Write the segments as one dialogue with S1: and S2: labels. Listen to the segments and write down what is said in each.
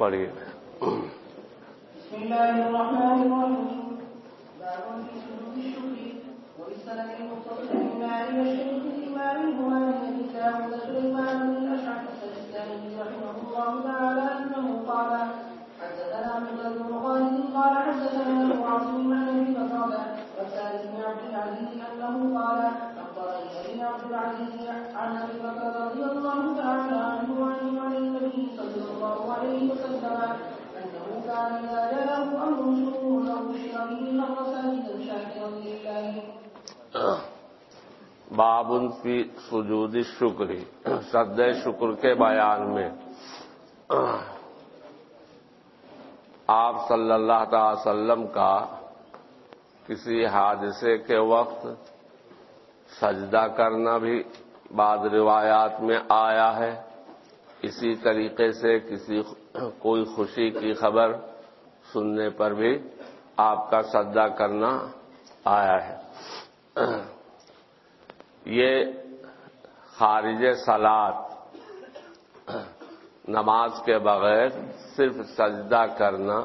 S1: پڑھیے۔
S2: بسم
S1: بابن فی سجود شکری سد شکر کے بیان میں۔ آپ صلی اللہ تعالی وسلم کا کسی حادثے کے وقت سجدہ کرنا بھی بعض روایات میں آیا ہے۔ اسی طریقے سے کسی کوئی خوشی کی خبر سننے پر بھی آپ کا سجدہ کرنا آیا ہے۔ یہ خارج سلاد نماز کے بغیر صرف سجدہ کرنا،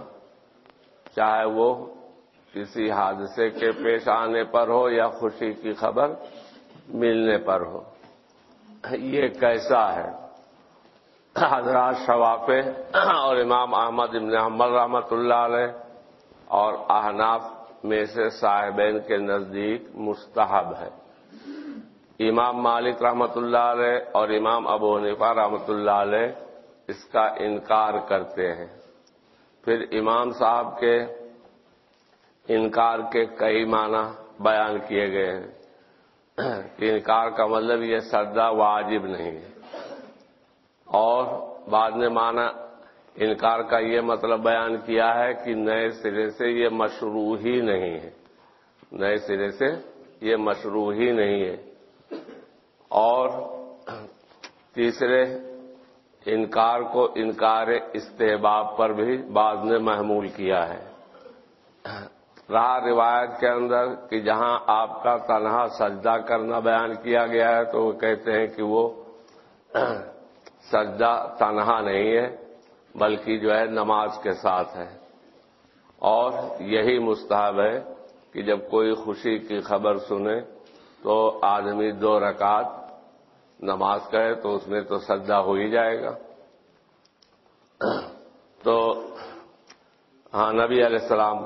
S1: چاہے وہ کسی حادثے کے پیش آنے پر ہو یا خوشی کی خبر ملنے پر ہو۔ یہ کیسا ہے؟ حضرات شوافے اور امام احمد ابن حمل رحمۃ اللہ علیہ اور احناف میں سے صاحبین کے نزدیک مستحب ہے امام مالک رحمۃ اللہ علیہ اور امام ابو حنیفہ رحمۃ اللہ علیہ اس کا انکار کرتے ہیں۔ پھر امام صاحب کے انکار کے کئی معنی بیان کیے گئے ہیں۔ کہ انکار کا مطلب یہ سردہ واجب نہیں ہے۔ اور بعد میں مانا انکار کا یہ مطلب بیان کیا ہے کہ نئے سرے سے یہ مشروع ہی نہیں ہے۔ نئے سرے سے یہ مشروع ہی نہیں ہے۔ اور تیسرے، انکار کو انکار استحباب پر بھی بعد نے محمول کیا ہے۔ رہا روایت کے اندر کہ جہاں آپ کا تنہا سجدہ کرنا بیان کیا گیا ہے تو وہ کہتے ہیں کہ وہ سجدہ تنہا نہیں ہے، بلکہ جو ہے نماز کے ساتھ ہے۔ اور یہی مستحب ہے کہ جب کوئی خوشی کی خبر سنے تو آدمی دو رکعت نماز کرے تو اس میں تو سجدہ ہو ہی جائے گا۔ تو ہاں نبی علیہ السلام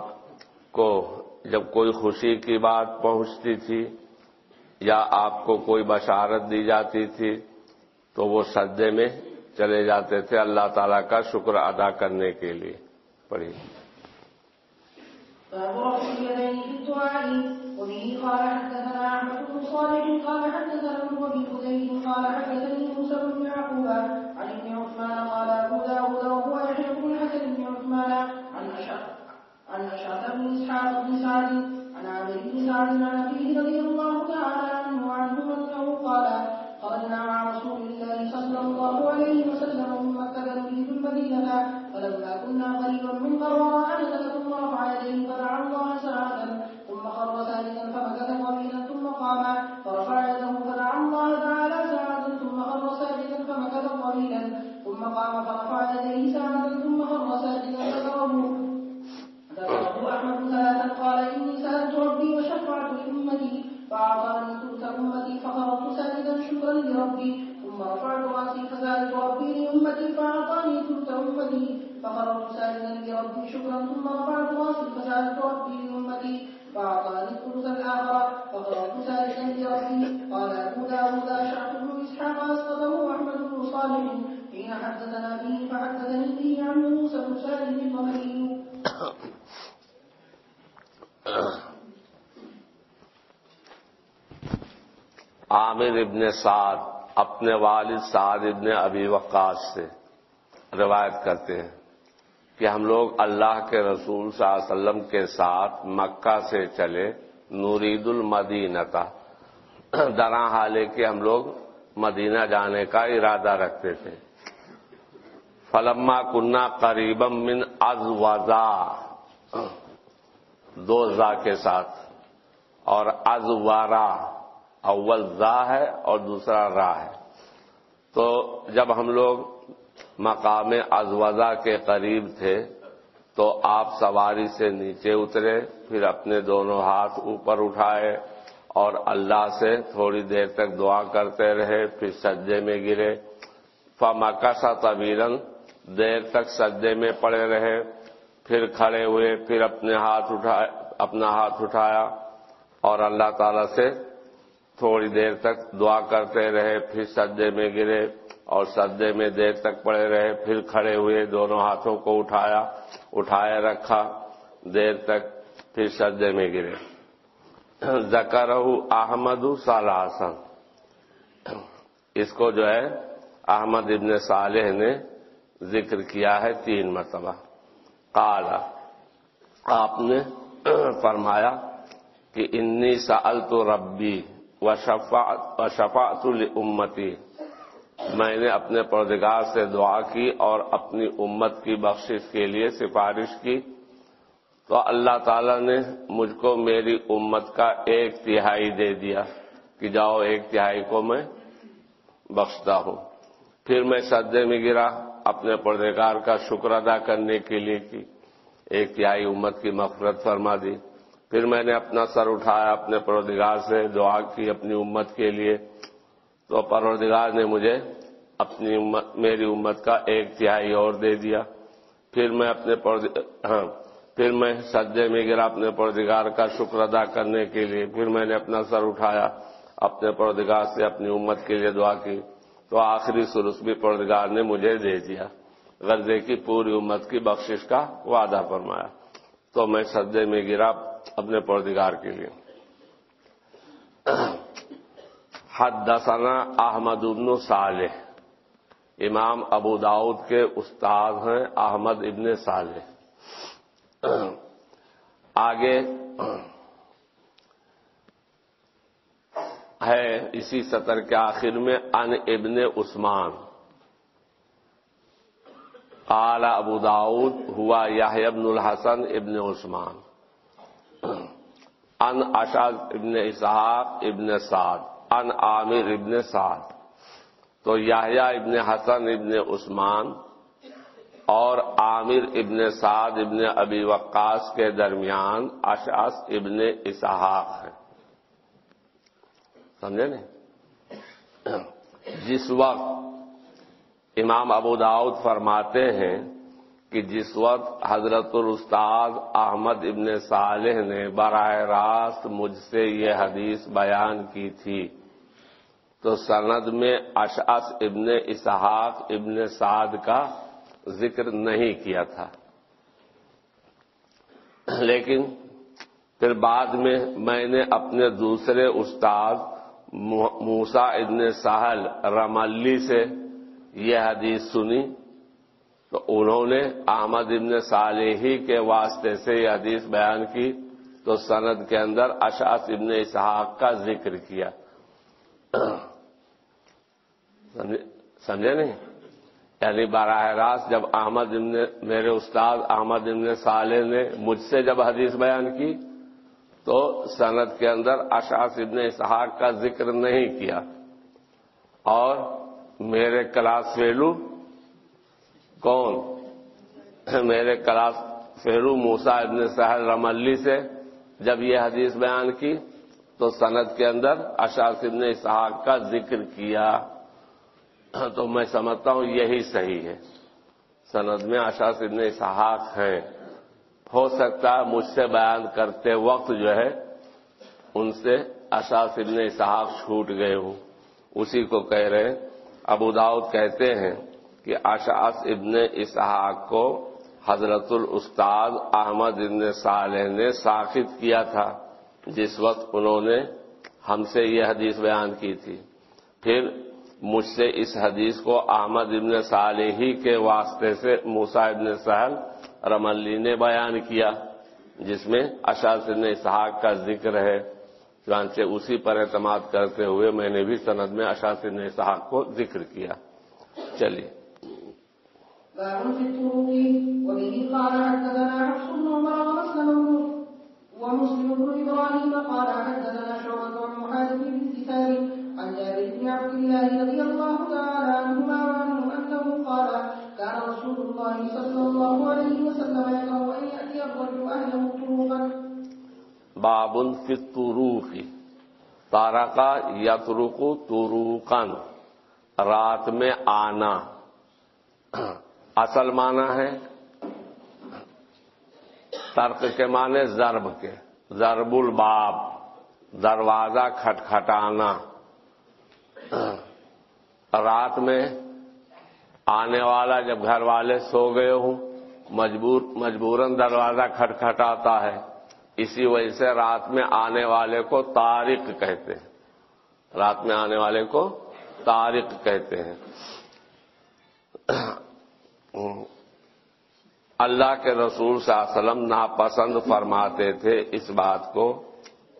S1: کو جب کوئی خوشی کی بات پہنچتی تھی یا آپ کو کوئی بشارت دی جاتی تھی تو وہ سجدے میں چلے جاتے تھے اللہ تعالیٰ کا شکر ادا کرنے کے لیے۔ پڑھیے۔
S2: قال حدثنا صالح قال حدثنا ابن ابي فديك قال حدثني موسى بن يعقوب عن ابن عثمان قال ابو داود وهو يحيى بن الحسن بن عثمان عن اشعث عن اشعث بن اسحاق بن سعد عن عامر بن سعد عن ابيه رضي الله تعالى عنه وعنه انه قال، خرجنا مع رسول الله صلى الله عليه وسلم من مكه نريد المدينه فلما كنا قريبا من قرى نزل ثم رفع يديه فدعا الله ساعة ثم خر ساجدا فمكث قليلا ثم قام فرفع يده فدعا الله تعالى ساعة ثم خر ساجدا فمكث قليلا ثم قام فرفع يديه ساعة ثم خر ساجدا ذكره ذكره أحمد ثلاثا قال إني سألت ربي وشفعت لأمتي. فأعطاني ثلث أمتي فخرجت ساجدا شكرا لربي. ثم رفعت رأسي فسألت ربي لأمتي. فأعطاني ثلث أمتي فخرجت ساجدا لربي شكرا ثم رفعت رأسي فسألت ربي لأمتي. فأعطاني الثلث الآخر فخرجت ساجدا لربي قال أبو داود أشعث بن إسحاق أسقطه أحمد بن صالح، حين حدثنا به فحدثني به عن موسى بن سالم النمري
S1: عامر ابن سعد اپنے والد سعد ابن ابی وقاص سے روایت کرتے ہیں۔ کہ ہم لوگ اللہ کے رسول صلی اللہ علیہ وسلم کے ساتھ مکہ سے چلے نورید المدینہ کا درا حالے کے ہم لوگ مدینہ جانے کا ارادہ رکھتے تھے۔ فلما کنہ قریبم من از وزا دو زا کے ساتھ۔ اور از وارا اول زا ہے اور دوسرا را ہے۔ تو جب ہم لوگ مقام ازوزہ کے قریب تھے تو آپ سواری سے نیچے اترے، پھر اپنے دونوں ہاتھ اوپر اٹھائے اور اللہ سے تھوڑی دیر تک دعا کرتے رہے، پھر سجدے میں گرے۔ فمکا سا طویرن دیر تک سجدے میں پڑے رہے۔ پھر کھڑے ہوئے، پھر اپنے ہاتھ اٹھائے، اپنا ہاتھ اٹھایا اور اللہ تعالی سے تھوڑی دیر تک دعا کرتے رہے، پھر سجدے میں گرے۔ اور سجدے میں دیر تک پڑے رہے، پھر کھڑے ہوئے، دونوں ہاتھوں کو اٹھایا، اٹھائے رکھا، دیر تک پھر سجدے میں گرے۔ زکر احمد سالاسن اس کو جو ہے، احمد ابن صالح نے ذکر کیا ہے تین مرتبہ۔ کالا آپ نے فرمایا کہ انی سال تو ربی و شفاعت الامتی میں نے اپنے پردگار سے دعا کی اور اپنی امت کی بخشش کے لیے سفارش کی۔ تو اللہ تعالی نے مجھ کو میری امت کا ایک تہائی دے دیا کہ جاؤ ایک تہائی کو میں بخشتا ہوں۔ پھر میں سدے میں گرا، اپنے پردگار کا شکر ادا کرنے کے لیے کی، ایک تہائی امت کی مفرت فرما دی۔ پھر میں نے اپنا سر اٹھایا، اپنے پروردگار سے دعا کی اپنی امت کے لیے۔ تو پروردگار نے مجھے اپنی امت، میری امت کا ایک تہائی اور دے دیا۔ پھر میں اپنے ہاں پھر میں سجے میں گرا اپنے پردگار کا شکر ادا کرنے کے لیے۔ پھر میں نے اپنا سر اٹھایا، اپنے پردگار سے اپنی امت کے لیے دعا کی۔ تو آخری سرس بھی پردگار نے مجھے دے دیا۔ غزے کی پوری امت کی بخشش کا وعدہ فرمایا۔ تو میں سجے میں گرا اپنے پردگار کے لیے۔ حد دسنا احمد ابن صالح۔ امام ابو داود کے استاد ہیں احمد ابن صالح۔ آگے ہے اسی سطر کے آخر میں، ان ابن عثمان۔ قال ابو داود، ہوا یاہ ابن الحسن ابن عثمان۔ ان اشاد ابن اسحاق ابن سعد۔ ان عامر ابن سعد، تو یاہیا ابن حسن ابن عثمان اور عامر ابن سعد ابن ابی وقاص کے درمیان اشاس ابن اسحاق ہیں۔ سمجھے نہیں؟ جس وقت امام ابو داؤد فرماتے ہیں کہ جس وقت حضرت الاستاد احمد ابن صالح نے براہ راست مجھ سے یہ حدیث بیان کی تھی تو سند میں اشعث ابن اسحاق ابن سعد کا ذکر نہیں کیا تھا۔ لیکن پھر بعد میں میں نے اپنے دوسرے استاد موسا ابن سہل رملی سے یہ حدیث سنی۔ تو انہوں نے احمد ابن صالحی کے واسطے سے یہ حدیث بیان کی۔ تو سند کے اندر اشاس ابن اسحاق کا ذکر کیا۔ سمجھے نہیں؟ یعنی براہ راست جب احمد ابن، میرے استاد احمد ابن صالح نے مجھ سے جب حدیث بیان کی تو سند کے اندر اشاس ابن اسحاق کا ذکر نہیں کیا اور میرے کلاس فیلو کون؟ میرے کلاس فیرو موسا ابن سہل رملی سے جب یہ حدیث بیان کی تو سند کے اندر اشاس ابن اسحاق کا ذکر کیا۔ تو میں سمجھتا ہوں یہی صحیح ہے۔ سند میں اشاس ابن اسحاق ہیں۔ ہو سکتا ہے مجھ سے بیان کرتے وقت جو ہے ان سے اشاس ابن اسحاق چھوٹ گئے ہوں۔ اسی کو کہہ رہے ابو داؤد کہتے ہیں کہ اشاس ابن اسحاق کو حضرت الاستاد احمد ابن صالح نے ساخت کیا تھا۔ جس وقت انہوں نے ہم سے یہ حدیث بیان کی تھی۔ پھر مجھ سے اس حدیث کو احمد ابن صالحی کے واسطے سے موسا ابن سہل رملی نے بیان کیا، جس میں اشاس ابن اسحاق کا ذکر ہے۔ چانچہ اسی پر اعتماد کرتے ہوئے میں نے بھی سند میں اشاس ابن اسحاق کو ذکر کیا۔ چلیے۔
S2: ومسلم ومسلم بن ابراهيم قال حدثنا شعبة عن محارب بن بابن عن جابر بن عبد الله رضي الله تعالى عنهما وعنه قال
S1: كان رسول الله صلى الله عليه وسلم يكره الرجل طروقا باب في الطروق تروکن رات میں آنا. اصل معنی ہے ترک کے معنی ضرب کے. ضرب الباب. دروازہ کھٹکھٹانا۔ رات میں آنے والا جب گھر والے سو گئے ہوں، مجبور، مجبوراً دروازہ کھٹکھٹاتا ہے۔ اسی وجہ سے رات میں آنے والے کو تارق کہتے ہیں۔ رات میں آنے والے کو تارق کہتے ہیں۔ اللہ کے رسول صلی اللہ علیہ وسلم ناپسند فرماتے تھے اس بات کو۔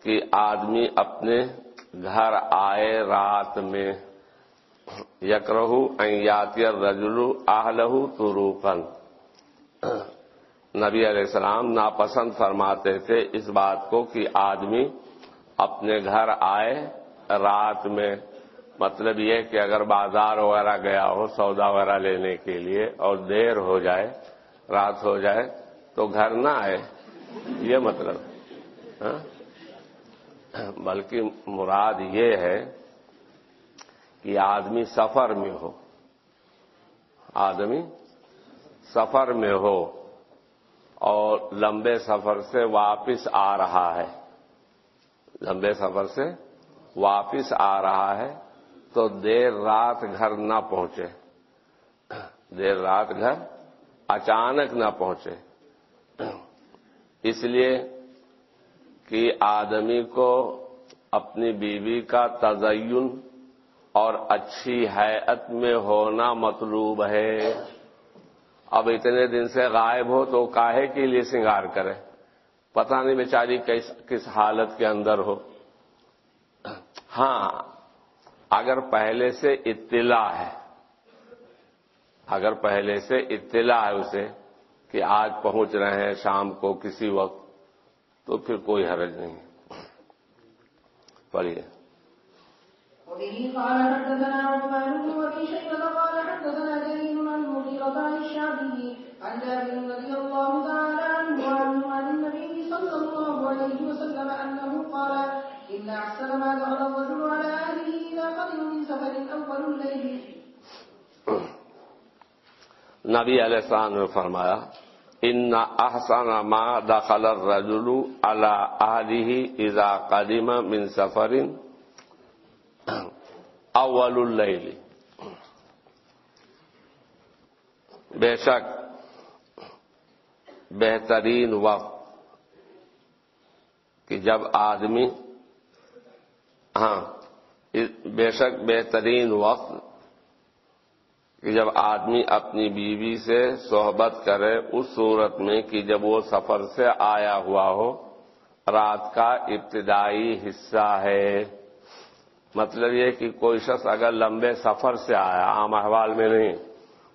S1: کہ آدمی اپنے گھر آئے رات میں یکرہ ایاتی رجلو آہلہ تروکن نبی علیہ السلام ناپسند فرماتے تھے اس بات کو کہ آدمی اپنے گھر آئے رات میں مطلب یہ کہ اگر بازار وغیرہ گیا ہو سودا وغیرہ لینے کے لیے اور دیر ہو جائے، رات ہو جائے تو گھر نہ آئے، یہ مطلب ہاں؟ بلکہ مراد یہ ہے کہ آدمی سفر میں ہو۔ آدمی سفر میں ہو اور لمبے سفر سے واپس آ رہا ہے۔ لمبے سفر سے واپس آ رہا ہے تو دیر رات گھر نہ پہنچے۔ دیر رات گھر اچانک نہ پہنچے۔ اس لیے کہ آدمی کو اپنی بیوی کا تزین اور اچھی حیت میں ہونا مطلوب ہے۔ اب اتنے دن سے غائب ہو تو کاہے کے لیے سنگار کرے؟ پتہ نہیں بیچاری کس حالت کے اندر ہو۔ ہاں اگر پہلے سے اطلاع ہے، اگر پہلے سے اطلاع ہے اسے کہ آج پہنچ رہے ہیں، شام کو کسی وقت تو پھر کوئی حرج نہیں۔ پڑھیے۔
S2: وبه قال حدثنا عثمان بن ابي شيبه قال حدثنا جرير عن المغيرة عن الشعبي عن جابر رضي الله تعالى عنه وعنه عن النبي صلى الله عليه وسلم انه قال ان احسن ما دخل الرجل على اهله اذا قدم من سفر اول الليل.
S1: نبی علیہ السلام نے فرمایا ان احسن ما دخل الرجل على اهله اذا قدم من سفر اول اللیل بے شک بہترین وقت کہ جب آدمی ہاں بے شک بہترین وقت کہ جب آدمی اپنی بیوی سے صحبت کرے اس صورت میں کہ جب وہ سفر سے آیا ہوا ہو، رات کا ابتدائی حصہ ہے۔ مطلب یہ کہ کوئی شخص اگر لمبے سفر سے آیا، عام احوال میں نہیں،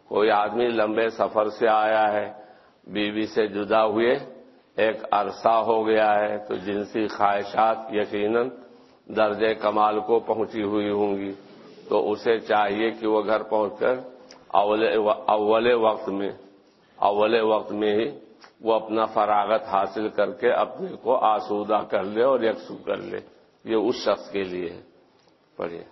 S1: کوئی آدمی لمبے سفر سے آیا ہے، بیوی سے جدا ہوئے، ایک عرصہ ہو گیا ہے، تو جنسی خواہشات یقیناً درجے کمال کو پہنچی ہوئی ہوں گی۔ تو اسے چاہیے کہ وہ گھر پہنچ کر اول وقت میں اول وقت میں ہی وہ اپنا فراغت حاصل کر کے اپنے کو آسودہ کر لے اور یکسو کر لے۔ یہ اس شخص کے لیے ہے۔ پڑھیے۔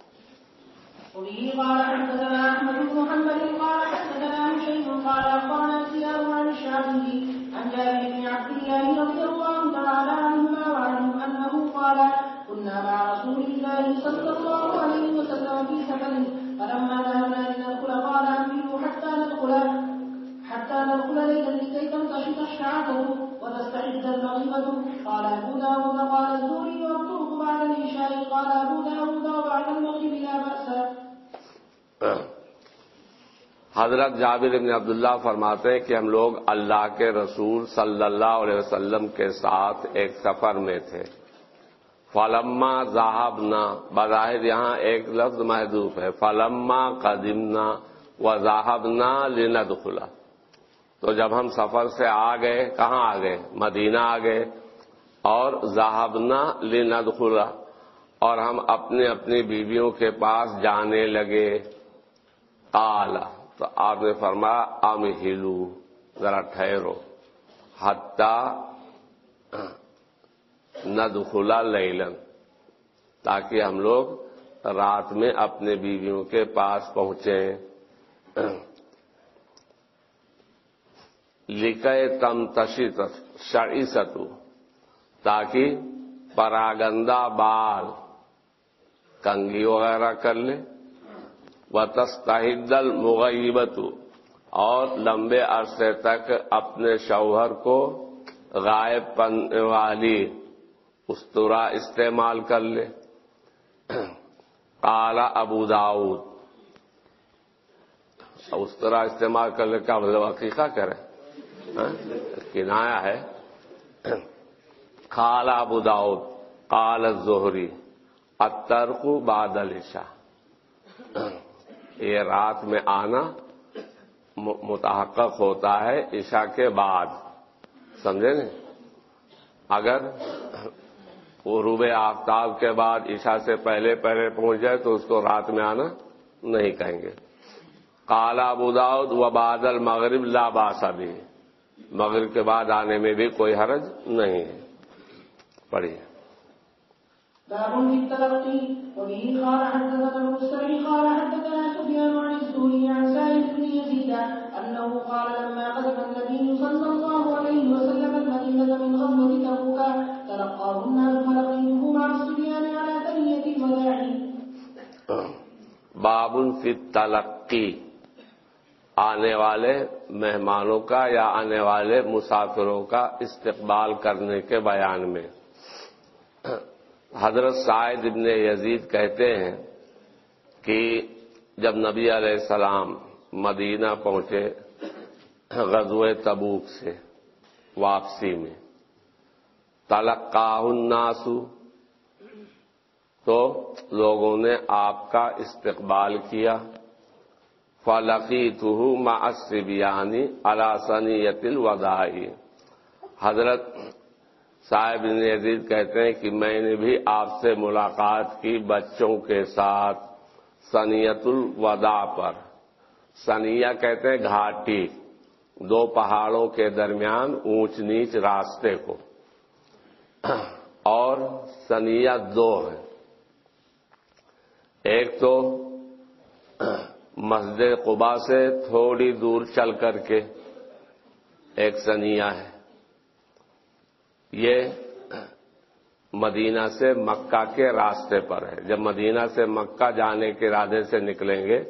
S2: كنا مع رسول الله صلى الله عليه وسلم في سفر فلما ذهبنا لندخل قال انبلوا حتى ندخل حتى ندخل ليلا لكي تنتشط الشعثة وتستعد المغيبة. قال أبو داود قال الزهري والطرق بعد العشاء. قال أبو داود وبعد المغرب لا بأس.
S1: حضرت جابر بن عبداللہ فرماتے ہیں کہ ہم لوگ اللہ کے رسول صلی اللہ علیہ وسلم کے ساتھ ایک سفر میں تھے۔ فلما ذاہبنا بظاہر یہاں ایک لفظ محدود ہے، فلما قدمنا و ذاہبنا لند تو جب ہم سفر سے آ گئے، کہاں آ گئے؟ مدینہ آ گئے اور ذاہبنا لند اور ہم اپنے اپنی بیویوں کے پاس جانے لگے۔ آلہ تو آپ نے فرمایا ام ہلو ذرا ٹھہرو۔ حتہ ندخلا لیلن تاکہ ہم لوگ رات میں اپنے بیویوں کے پاس پہنچیں۔ لکھے تم تشی شعی ستو تاکہ پراگندہ بال کنگی وغیرہ کر لے۔ و تستحدل مغیبت اور لمبے عرصے تک اپنے شوہر کو غائب پننے والی استرا استعمال کر لے۔ کالا ابو داؤد۔ استرا استعمال کر لے کیا مطلب عقیقہ کرے ہاں؟ کنایا ہے۔ کالا ابو داؤد۔ کال زہری اترک بادل شاہ یہ رات میں آنا متحقق ہوتا ہے عشاء کے بعد۔ سمجھے نا اگر غروب آفتاب کے بعد عشاء سے پہلے پہلے پہنچ جائے تو اس کو رات میں آنا نہیں کہیں گے۔ کالا ابوداؤد و بادل مغرب لا باسا بھی۔ مغرب کے بعد آنے میں بھی کوئی حرج نہیں ہے۔ پڑھیے۔ باب فی تلقی۔ آنے والے مہمانوں کا یا آنے والے مسافروں کا استقبال کرنے کے بیان میں۔ حضرت سائد ابن یزید کہتے ہیں کہ جب نبی علیہ السلام مدینہ پہنچے غزوہ تبوک سے واپسی میں، تلقاہ الناسو تو لوگوں نے آپ کا استقبال کیا۔ فلقی تہ معصبیانی علاسنیت الوداعی حضرت صاحب عزیز کہتے ہیں کہ میں نے بھی آپ سے ملاقات کی بچوں کے ساتھ سنیت الوداع پر۔ سنیا کہتے ہیں گھاٹی، دو پہاڑوں کے درمیان اونچ نیچ راستے کو۔ اور سنیا دو ہے ایک تو مسجد قبا سے تھوڑی دور چل کر کے ایک سنیا ہے۔ یہ مدینہ سے مکہ کے راستے پر ہے۔ جب مدینہ سے مکہ جانے کے ارادے سے نکلیں گے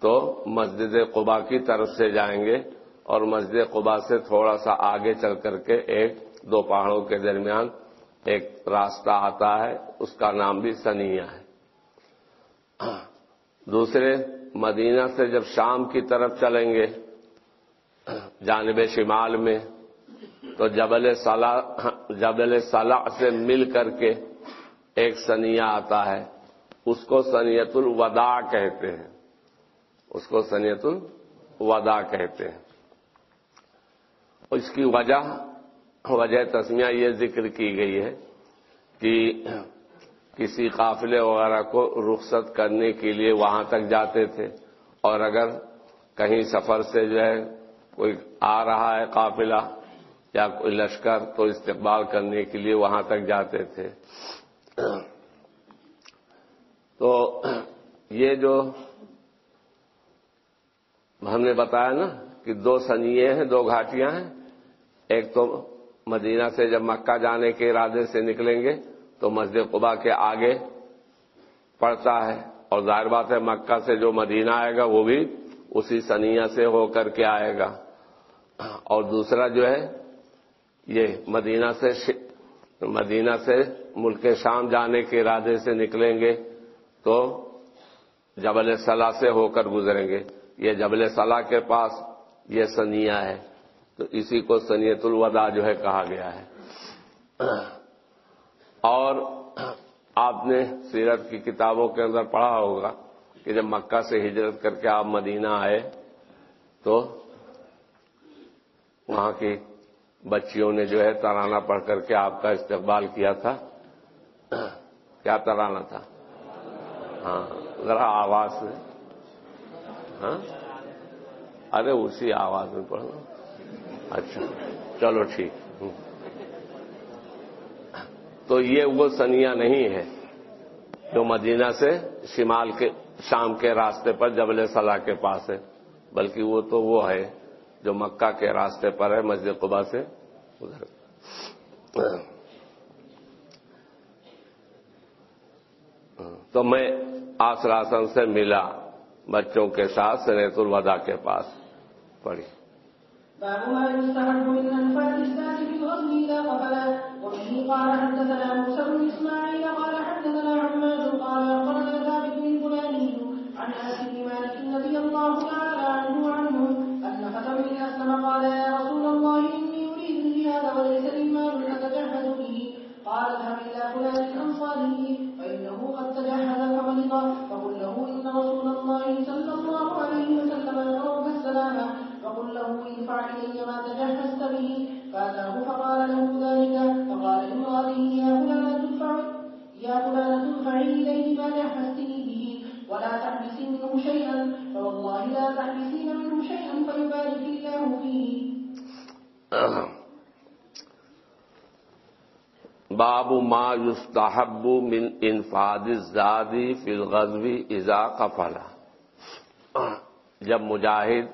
S1: تو مسجد قبا کی طرف سے جائیں گے اور مسجد قبا سے تھوڑا سا آگے چل کر کے ایک دو پہاڑوں کے درمیان ایک راستہ آتا ہے۔ اس کا نام بھی سنیا ہے۔ دوسرے مدینہ سے جب شام کی طرف چلیں گے جانب شمال میں، تو جبل صلاح جبل صلاح سے مل کر کے ایک سنیا آتا ہے۔ اس کو سنیت الوداع کہتے ہیں۔ اس کو سنیت الوداع کہتے ہیں۔ اس کی وجہ وجہ تسمیہ یہ ذکر کی گئی ہے کہ کسی قافلے وغیرہ کو رخصت کرنے کے لیے وہاں تک جاتے تھے۔ اور اگر کہیں سفر سے جو ہے کوئی آ رہا ہے قافلہ یا کوئی لشکر تو استقبال کرنے کے لیے وہاں تک جاتے تھے۔ تو یہ جو ہم نے بتایا نا کہ دو سنیے ہیں، دو گھاٹیاں ہیں۔ ایک تو مدینہ سے جب مکہ جانے کے ارادے سے نکلیں گے تو مسجد قبا کے آگے پڑتا ہے اور ظاہر بات ہے مکہ سے جو مدینہ آئے گا وہ بھی اسی سنیا سے ہو کر کے آئے گا۔ اور دوسرا جو ہے، یہ مدینہ سے مدینہ سے ملک شام جانے کے ارادے سے نکلیں گے تو جبل صلاح سے ہو کر گزریں گے۔ یہ جبل صلاح کے پاس یہ سنیا ہے۔ تو اسی کو سنیت الوداع جو ہے کہا گیا ہے۔ اور آپ نے سیرت کی کتابوں کے اندر پڑھا ہوگا کہ جب مکہ سے ہجرت کر کے آپ مدینہ آئے تو وہاں کی بچیوں نے جو ہے ترانہ پڑھ کر کے آپ کا استقبال کیا تھا۔ کیا ترانہ تھا؟ ہاں ذرا آواز میں ہاں؟ ارے، اسی آواز میں پڑھنا اچھا چلو ٹھیک۔ تو یہ وہ سنیا نہیں ہے جو مدینہ سے شمال کے شام کے راستے پر جبل صلاح کے پاس ہے، بلکہ وہ تو وہ ہے جو مکہ کے راستے پر ہے، مسجد قبا سے ادھر۔ تو میں آسراسن سے ملا، بچوں کے ساتھ سنیت الوداع کے پاس پڑھی۔
S2: باب ما يستحب من انفاذ الذات في الغزو اذا قبل وبه قال حدثنا موسى بن اسماعيل قال حدثنا عماد قال اخبرنا ثابت بن فلاني عن انس بن مالك رضي الله تعالى عنه وعنه ان فتى من اسلم قال، يا رسول الله اني اريد الجهاد وليس لي مال اتجهز به. قال، اذهب الى فلان الانصاري فانه قد تجهز فمرض فقل له ان رسول الله صلى الله عليه وسلم يدعوك السلام فقل له ادفع الي ما تجهزت به. فاتاه فقال له ذلك. فقال لامراته يا فلانة تدفع يا فلانة ادفعي اليه ما جهزتني به. ولا تحبسي منه شيئا. فوالله لا تحبسين منه شيئا فيبارك الله فيه.
S1: باب ما يستحب من انفاذ الزادی فی الغزوی اذا قفلا جب مجاہد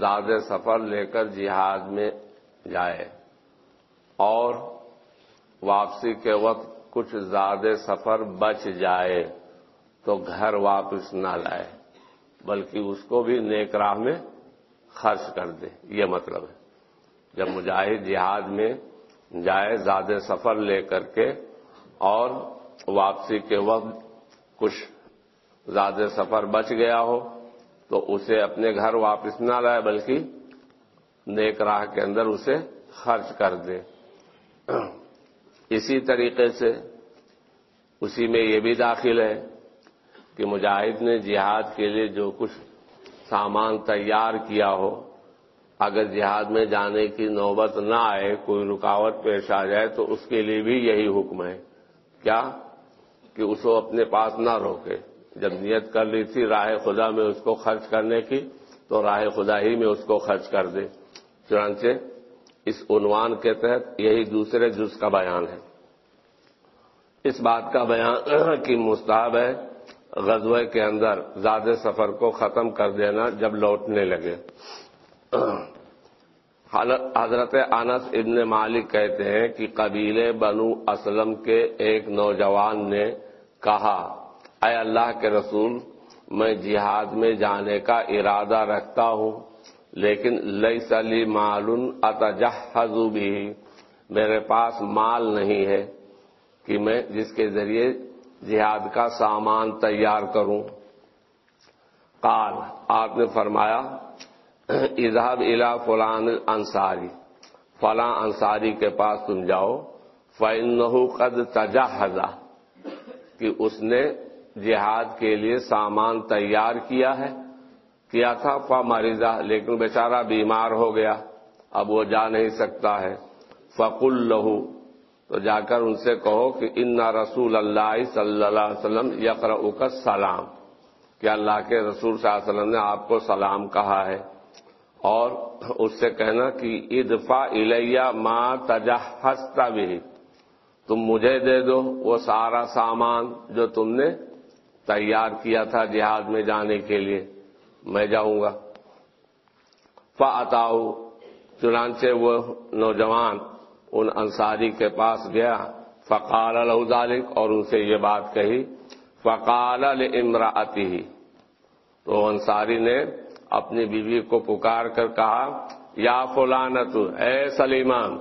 S1: زاد سفر لے کر جہاد میں جائے اور واپسی کے وقت کچھ زاد سفر بچ جائے تو گھر واپس نہ لائے، بلکہ اس کو بھی نیک راہ میں خرچ کر دے۔ یہ مطلب ہے۔ جب مجاہد جہاد میں جائے زیادہ سفر لے کر کے اور واپسی کے وقت کچھ زیادہ سفر بچ گیا ہو تو اسے اپنے گھر واپس نہ لائے، بلکہ نیک راہ کے اندر اسے خرچ کر دے۔ اسی طریقے سے اسی میں یہ بھی داخل ہے کہ مجاہد نے جہاد کے لیے جو کچھ سامان تیار کیا ہو، اگر جہاد میں جانے کی نوبت نہ آئے، کوئی رکاوٹ پیش آ جائے، تو اس کے لیے بھی یہی حکم ہے۔ کیا؟ کہ اس کو اپنے پاس نہ روکے۔ جب نیت کر لی تھی راہ خدا میں اس کو خرچ کرنے کی، تو راہ خدا ہی میں اس کو خرچ کر دے۔ چنانچہ اس عنوان کے تحت یہی دوسرے جز کا بیان ہے۔ اس بات کا بیان کی مستحب ہے غزوے کے اندر زیادہ سفر کو ختم کر دینا جب لوٹنے لگے۔ حضرت انس ابن مالک کہتے ہیں کہ قبیلے بنو اسلم کے ایک نوجوان نے کہا اے اللہ کے رسول، میں جہاد میں جانے کا ارادہ رکھتا ہوں، لیکن لئی سلی معلوم اتجہز بھی، میرے پاس مال نہیں ہے کہ میں جس کے ذریعے جہاد کا سامان تیار کروں۔ قال، آپ نے فرمایا اظہب الا فلان انصاری فلاں انصاری کے پاس تم جاؤ فن قد تجہزا کہ اس نے جہاد کے لیے سامان تیار کیا ہے۔ کیا تھا؟ فا مریضہ لیکن بیچارہ بیمار ہو گیا۔ اب وہ جا نہیں سکتا ہے۔ فقل لہو، تو جا کر ان سے کہو کہ ان رسول اللہ صلی اللہ علیہ وسلم یقر سلام کہ اللہ کے رسول صلی اللہ علیہ وسلم نے آپ کو سلام کہا ہے۔ اور اس سے کہنا کہ ادفا الیہ ماں تجہستا بھی تم مجھے دے دو وہ سارا سامان جو تم نے تیار کیا تھا جہاد میں جانے کے لیے، میں جاؤں گا۔ فاطاؤ چنانچہ وہ نوجوان ان انصاری کے پاس گیا۔ فقال ذالک اور ان سے یہ بات کہی۔ فقال امراطی تو انصاری نے اپنی بیوی کو پکار کر کہا، یا فلانت اے سلیمان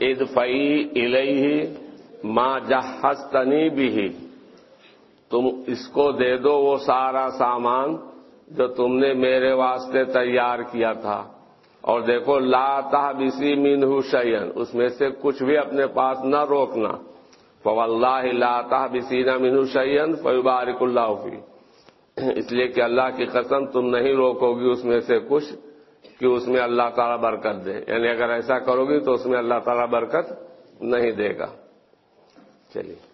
S1: ادفعی الیہ ماں جہستنی بھی تم اس کو دے دو وہ سارا سامان جو تم نے میرے واسطے تیار کیا تھا۔ اور دیکھو، لا تحبسی منہ شیئن، اس میں سے کچھ بھی اپنے پاس نہ روکنا۔ فواللہ لا تحبسین منہ شیئن فیبارک اللہ فی۔ اس لیے کہ اللہ کی قسم تم نہیں روکو گی اس میں سے کچھ کہ اس میں اللہ تعالیٰ برکت دے۔ یعنی اگر ایسا کرو گی تو اس میں اللہ تعالیٰ برکت نہیں دے گا۔ چلیے۔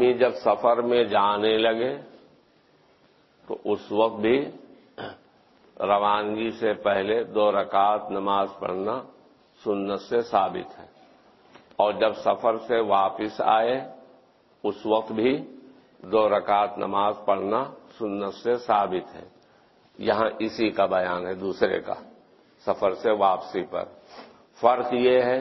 S1: آدمی جب سفر میں جانے لگے تو اس وقت بھی روانگی سے پہلے دو رکعت نماز پڑھنا سنت سے ثابت ہے۔ اور جب سفر سے واپس آئے، اس وقت بھی دو رکعت نماز پڑھنا سنت سے ثابت ہے۔ یہاں اسی کا بیان ہے، دوسرے کا۔ سفر سے واپسی پر۔ فرق یہ ہے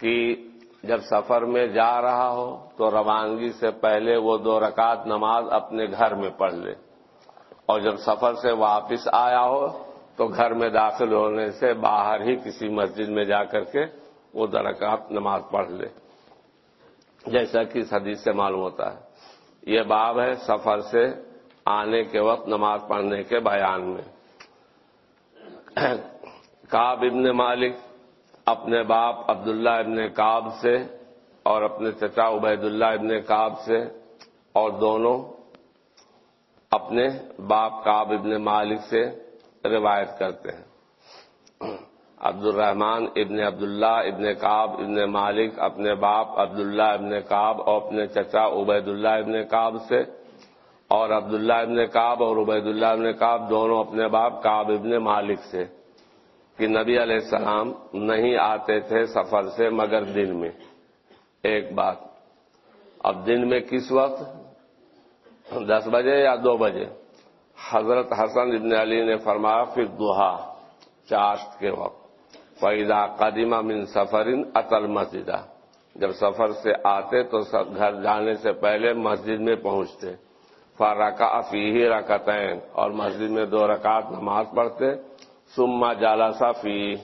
S1: کہ جب سفر میں جا رہا ہو تو روانگی سے پہلے وہ دو رکعت نماز اپنے گھر میں پڑھ لے۔ اور جب سفر سے واپس آیا ہو تو گھر میں داخل ہونے سے باہر ہی کسی مسجد میں جا کر کے وہ درکات نماز پڑھ لے۔ جیسا کہ اس حدیث سے معلوم ہوتا ہے۔ یہ باب ہے سفر سے آنے کے وقت نماز پڑھنے کے بیان میں۔ کاب ابن مالک اپنے باپ عبداللہ ابن کاب سے اور اپنے چچا عبید اللہ ابن کاب سے اور دونوں اپنے باپ کاب ابن مالک سے روایت کرتے ہیں۔ عبد الرحمان ابن عبداللہ ابن کاب ابن مالک اپنے باپ عبداللہ ابن کاب اور اپنے چچا عبید اللہ ابن کاب سے اور عبداللہ ابن کاب اور عبید اللہ ابن کاب دونوں اپنے باپ کاب ابن مالک سے۔ کہ نبی علیہ السلام نہیں آتے تھے سفر سے مگر دن میں۔ ایک بات۔ اب دن میں کس وقت؟ دس بجے یا دو بجے؟ حضرت حسن ابن علی نے فرمایا پھر دوہا چاشت کے وقت۔ فیدا قدیمہ من سفرن اطل مسجدہ جب سفر سے آتے تو گھر جانے سے پہلے مسجد میں پہنچتے۔ فارکا افی رکتین اور مسجد میں دو رکعت نماز پڑھتے۔ سما جالا فی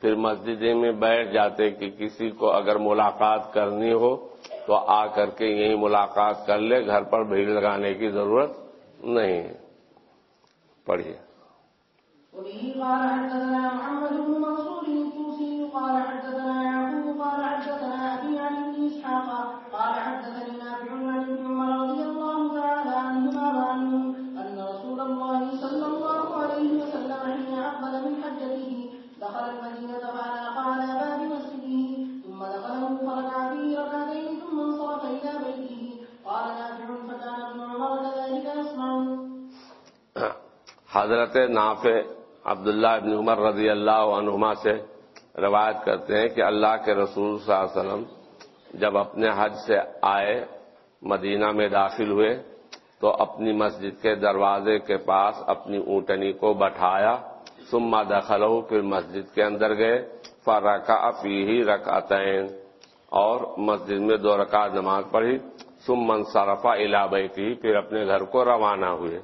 S1: پھر مسجد میں بیٹھ جاتے کہ کسی کو اگر ملاقات کرنی ہو تو آ کر کے یہی ملاقات کر لے، گھر پر بھیڑ لگانے کی ضرورت نہیں ہے۔ پڑھیے۔
S2: قال حدثنا دخل باب مسجده ثم دخله فركع فيه ركعتين، ثم انصرف بيته. قال نافع فكان ابن عمر كذلك يصنع
S1: حضرت نافع عبداللہ ابن عمر رضی اللہ عنہما سے روایت کرتے ہیں کہ اللہ کے رسول صلی اللہ علیہ وسلم جب اپنے حج سے آئے، مدینہ میں داخل ہوئے، تو اپنی مسجد کے دروازے کے پاس اپنی اونٹنی کو بٹھایا۔ سما دخل ہو پھر مسجد کے اندر گئے فرقا افی ہی رکعتین، اور مسجد میں دو رکعت نماز پڑھی سم منصرفہ علا بیٹی پھر اپنے گھر کو روانہ ہوئے۔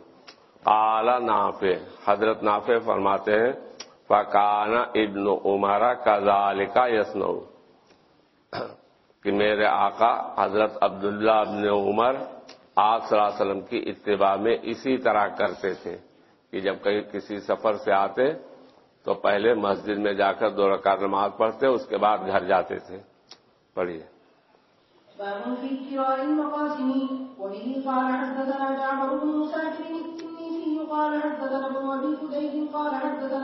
S1: اعلی نافع، حضرت نافع فرماتے ہیں فکانا ابن عمرا کا یسنو۔ کہ میرے آقا حضرت عبداللہ ابن عمر آپ صلی اللہ علیہ وسلم کی اتباع میں اسی طرح کرتے تھے۔ کہ جب کہیں کسی سفر سے آتے تو پہلے مسجد میں جا کر دو رکعت نماز پڑھتے، اس کے بعد گھر جاتے تھے۔ پڑھیے۔
S2: قال حدثنا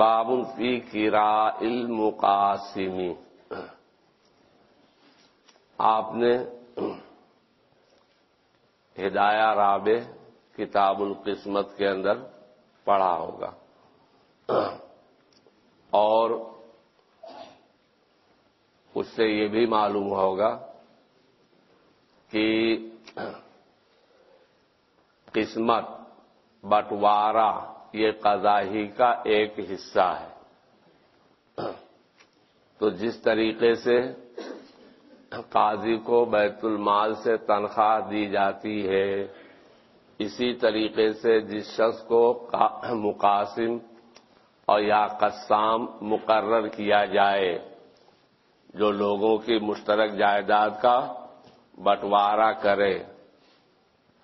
S1: باب فی کرا المقاسمی آپ نے ہدایہ رابع کتاب القسمت کے اندر پڑھا ہوگا۔ اور اس سے یہ بھی معلوم ہوگا کہ قسمت بٹوارا یہ قضاہی کا ایک حصہ ہے۔ تو جس طریقے سے قاضی کو بیت المال سے تنخواہ دی جاتی ہے، اسی طریقے سے جس شخص کو مقاسم اور یا قسام مقرر کیا جائے، جو لوگوں کی مشترک جائیداد کا بٹوارا کرے،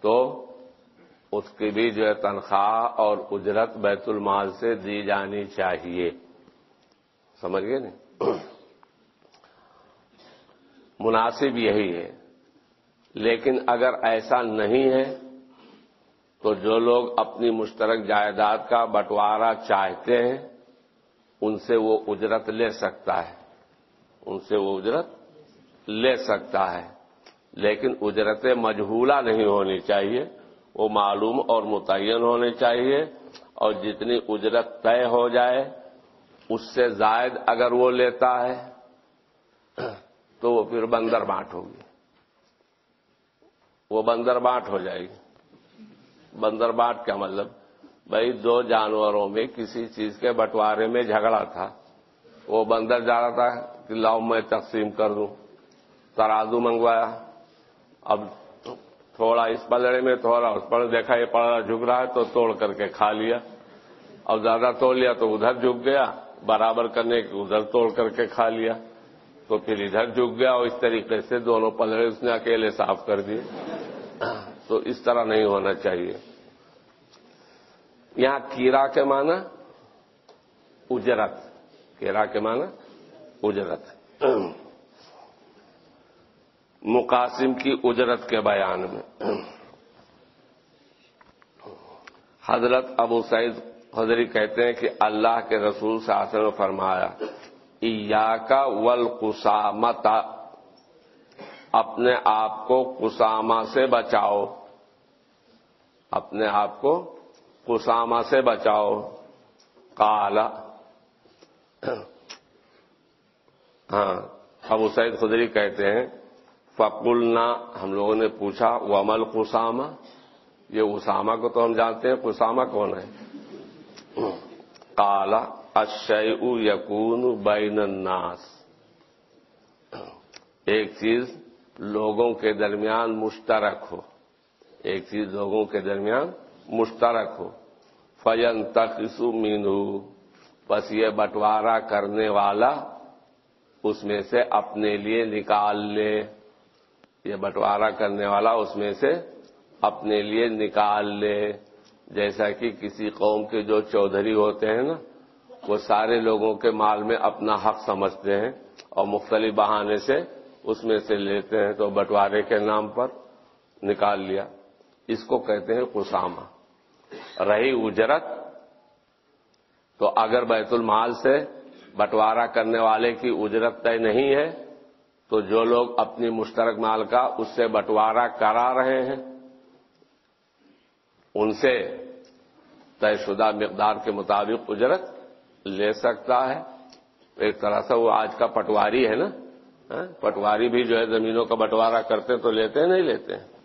S1: تو اس کی بھی جو ہے تنخواہ اور اجرت بیت المال سے دی جانی چاہیے۔ سمجھ گئے نا مناسب یہی ہے۔ لیکن اگر ایسا نہیں ہے، تو جو لوگ اپنی مشترک جائیداد کا بٹوارا چاہتے ہیں، ان سے وہ اجرت لے سکتا ہے۔ ان سے وہ اجرت لے سکتا ہے۔ لیکن اجرتیں مجہولہ نہیں ہونی چاہیے۔ وہ معلوم اور متعین ہونے چاہیے اور جتنی اجرت طے ہو جائے، اس سے زائد اگر وہ لیتا ہے، تو وہ پھر بندر بانٹ ہوگی۔ وہ بندر بانٹ ہو جائے گی۔ بندر بانٹ کا مطلب؟ بھائی دو جانوروں میں کسی چیز کے بٹوارے میں جھگڑا تھا۔ وہ بندر جا رہا تھا کہ لاؤ میں تقسیم کر دوں۔ ترازو منگوایا۔ اب تھوڑا اس پلڑے میں، تھوڑا اس پر دیکھا، یہ پڑا جھک رہا ہے تو توڑ کر کے کھا لیا۔ اب زیادہ توڑ لیا تو ادھر جھک گیا، برابر کرنے کے ادھر توڑ کر کے کھا لیا۔ تو پھر ادھر جھک گیا اور اس طریقے سے دونوں پلڑے، اس نے اکیلے صاف کر دیے۔ تو اس طرح نہیں ہونا چاہیے۔ یہاں کیرا کے معنی اجرت، کیرا کے معنی اجرت۔ مقاسم کی اجرت کے بیان میں۔ حضرت ابو سعید حضری کہتے ہیں کہ اللہ کے رسول سے آسر فرمایا کا ول کسامتا اپنے آپ کو کسامہ سے بچاؤ۔ اپنے آپ کو کسامہ سے بچاؤ۔ کالا ہاں ابو سعید خدری کہتے ہیں فقلنا، ہم لوگوں نے پوچھا وہ عمل قسامہ یہ اسامہ کو تو ہم جانتے ہیں، قسامہ کون ہے؟ کالا اشع یقون بین الناس۔ ایک چیز لوگوں کے درمیان مشترک ہو۔ ایک چیز لوگوں کے درمیان مشترک ہو۔ فین تخصو مینو بس یہ بٹوارا کرنے والا اس میں سے اپنے لیے نکال لے۔ یہ بٹوارا کرنے والا اس میں سے اپنے لیے نکال لے۔ جیسا کہ کسی قوم کے جو چودھری ہوتے ہیں نا، وہ سارے لوگوں کے مال میں اپنا حق سمجھتے ہیں اور مختلف بہانے سے اس میں سے لیتے ہیں۔ تو بٹوارے کے نام پر نکال لیا۔ اس کو کہتے ہیں کسامہ رہی اجرت۔ تو اگر بیت المال سے بٹوارا کرنے والے کی اجرت طے نہیں ہے تو جو لوگ اپنی مشترک مال کا اس سے بٹوارا کرا رہے ہیں، ان سے طے شدہ مقدار کے مطابق اجرت لے سکتا ہے۔ ایک طرح سے وہ آج کا پٹواری ہے نا؟ ہاں؟ پٹواری بھی جو ہے زمینوں کا بٹوارا کرتے تو لیتے ہیں، نہیں لیتے ہیں۔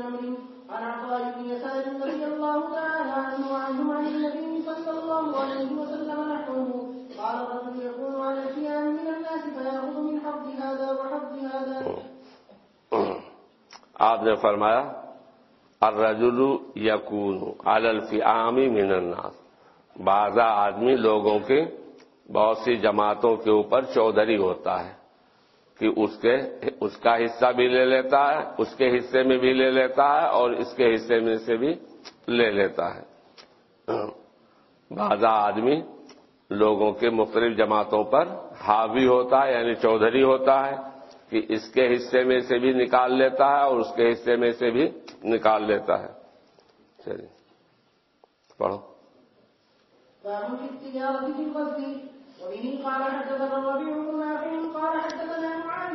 S2: قال عن عطاء بن يسار رضي الله تعالى عنه وعنهم عن النبي صلى الله عليه وسلم نحوه قال الرجل يكون على الخيام من الناس فياخذ من حظ هذا وحظ هذا.
S1: آپ نے فرمایا، الرجل یکون علی الفیام من الناس. بعضا آدمی لوگوں کے، بہت سی جماعتوں کے اوپر چودھری ہوتا ہے۔ کہ اس کے، اس کا حصہ بھی لے لیتا ہے، اس کے حصے میں بھی لے لیتا ہے اور اس کے حصے میں سے بھی لے لیتا ہے۔ بازا آدمی لوگوں کے مختلف جماعتوں پر حاوی ہوتا ہے یعنی چودھری ہوتا ہے کہ اس کے حصے میں سے بھی نکال لیتا ہے اور اس کے حصے میں سے بھی نکال لیتا ہے۔ چلیے، پڑھو۔
S2: قال حدثنا الربيع بن نافع قال حدثنا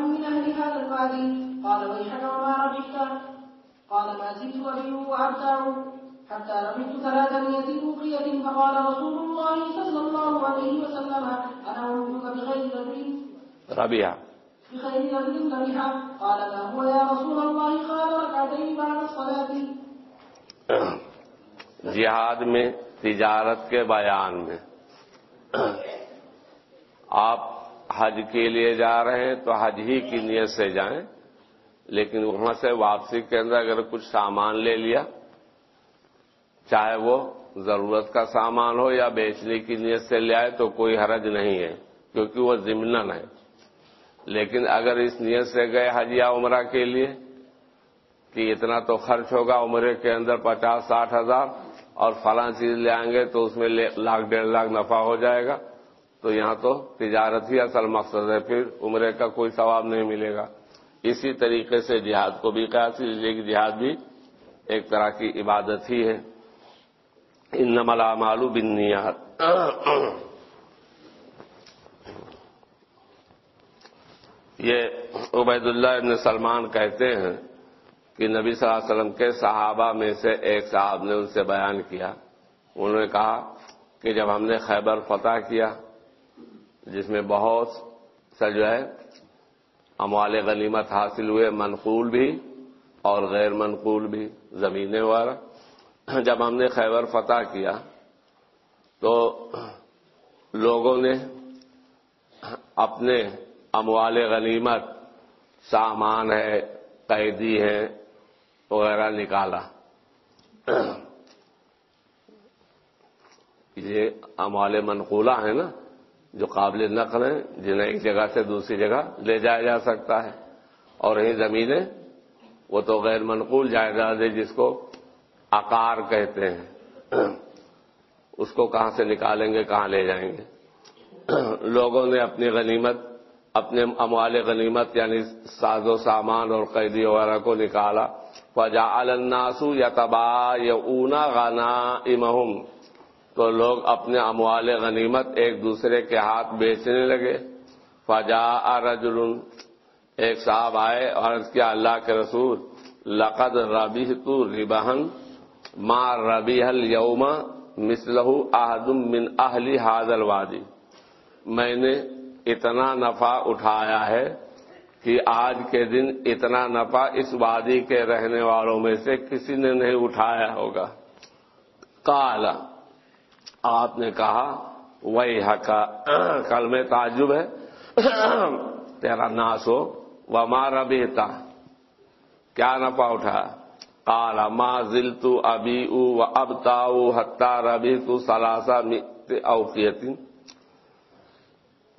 S2: من أهل هذا الوادي قال ويحك وما ربحت قال ما زلت أبيع وأبتاع حتى ربحت ثلاثمائة أوقية فقال رسول الله صلى الله عليه وسلم أنا بخير رجل
S1: ربیہ
S2: بخير رجل ربح قال ما هو يا رسول الله؟ قال ركعتين بعد الصلاة.
S1: جہاد میں تجارت کے بیان میں آپ حج کے لیے جا رہے ہیں تو حج ہی کی نیت سے جائیں۔ لیکن وہاں سے واپسی کے اندر اگر کچھ سامان لے لیا، چاہے وہ ضرورت کا سامان ہو یا بیچنے کی نیت سے لے آئے تو کوئی حرج نہیں ہے، کیونکہ وہ ضمن ہے۔ لیکن اگر اس نیت سے گئے حج یا عمرہ کے لیے، کہ اتنا تو خرچ ہوگا عمرے کے اندر پچاس ساٹھ ہزار اور فلاں چیز لے آئیں گے تو اس میں لاکھ، ڈیڑھ لاکھ نفع ہو جائے گا۔ تو یہاں تو تجارت ہی اصل مقصد ہے، پھر عمرے کا کوئی ثواب نہیں ملے گا۔ اسی طریقے سے جہاد کو بھی قیاس کہ جہاد بھی ایک طرح کی عبادت ہی ہے۔ ان نملا مالو بنیاد یہ عبید اللہ ابن سلمان کہتے ہیں کہ نبی صلی اللہ علیہ وسلم کے صحابہ میں سے ایک صاحب نے ان سے بیان کیا۔ انہوں نے کہا کہ جب ہم نے خیبر فتح کیا جس میں بہت سا جو ہے اموال غنیمت حاصل ہوئے، منقول بھی اور غیر منقول بھی زمینیں وغیرہ جب ہم نے خیبر فتح کیا، تو لوگوں نے اپنے اموال غنیمت، سامان ہے، قیدی ہے وغیرہ نکالا۔ یہ اموال منقولہ ہے نا؟ جو قابل نقل ہیں، جنہیں ایک جگہ سے دوسری جگہ لے جایا جا سکتا ہے۔ اور یہ زمینیں، وہ تو غیر منقول جائیداد ہے جس کو آکار کہتے ہیں۔ اس کو کہاں سے نکالیں گے، کہاں لے جائیں گے۔ لوگوں نے اپنی غنیمت، اپنے اموال غنیمت یعنی ساز و سامان اور قیدی وغیرہ کو نکالا۔ فجا الناسو یا تبا یا اونا گانا امہم تو لوگ اپنے اموال غنیمت ایک دوسرے کے ہاتھ بیچنے لگے۔ فجا رجل، ایک صاحب آئے اور اس کیا اللہ کے رسول، لقد ربی تو ربہن ماں ربی حل یوما مسلح احدم من اہلی حاضر وادی میں نے اتنا نفع اٹھایا ہے کہ آج کے دن اتنا نفع اس وادی کے رہنے والوں میں سے کسی نے نہیں اٹھایا ہوگا۔ کالا آپ نے کہا وہی حقا کل میں تعجب ہے۔ تیرا ناس ہو۔ وہ مارا بیتا کیا نفع اٹھا؟ کالا ما زل تو ابھی او اب تاؤ حتہ ربی تو سلاسا اوقیتی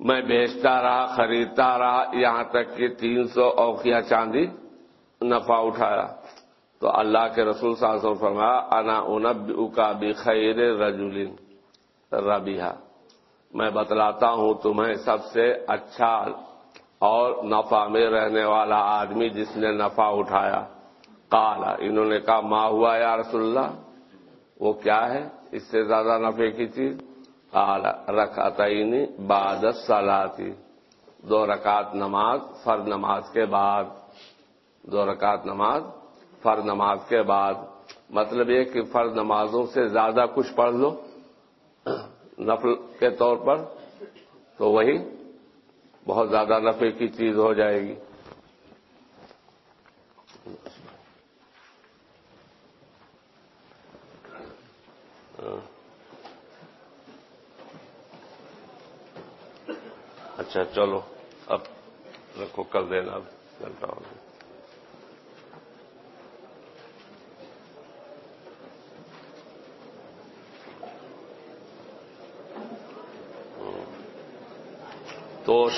S1: میں بیچتا رہا، خریدتا رہا، یہاں تک کہ تین سو اوقیہ چاندی نفع اٹھایا۔ تو اللہ کے رسول صلی اللہ علیہ وسلم فرمایا، انا انب کا بخیر رجولن ربیہ میں بتلاتا ہوں تمہیں سب سے اچھا اور نفع میں رہنے والا آدمی جس نے نفع اٹھایا۔ کالا انہوں نے کہا ماں ہوا یا رسول اللہ؟ وہ کیا ہے؟ اس سے زیادہ نفے کی چیز؟ کالا رکعتین بعد سلاتی دو رکعت نماز فرد نماز کے بعد۔ دو رکعت نماز فرد نماز کے بعد۔ مطلب یہ کہ فرد نمازوں سے زیادہ کچھ پڑھ لو۔ نفل کے طور پر تو وہی بہت زیادہ نفے کی چیز ہو جائے گی۔ اچھا چلو، اب رکھو، کر دینا، اب گھنٹہ ہو گیا۔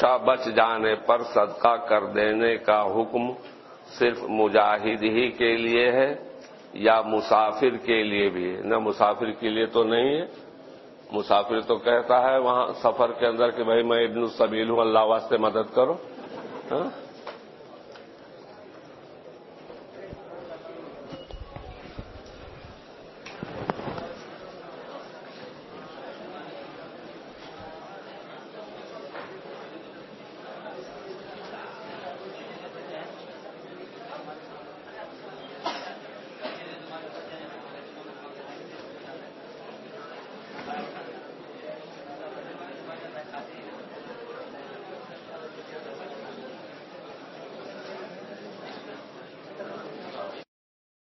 S1: توشا بچ جانے پر صدقہ کر دینے کا حکم صرف مجاہد ہی کے لیے ہے یا مسافر کے لیے بھی ہے؟ نہ مسافر کے لیے تو نہیں ہے۔ مسافر تو کہتا ہے وہاں سفر کے اندر کہ بھائی میں ابن السبیل ہوں، اللہ واسطے مدد کرو۔ ہاں؟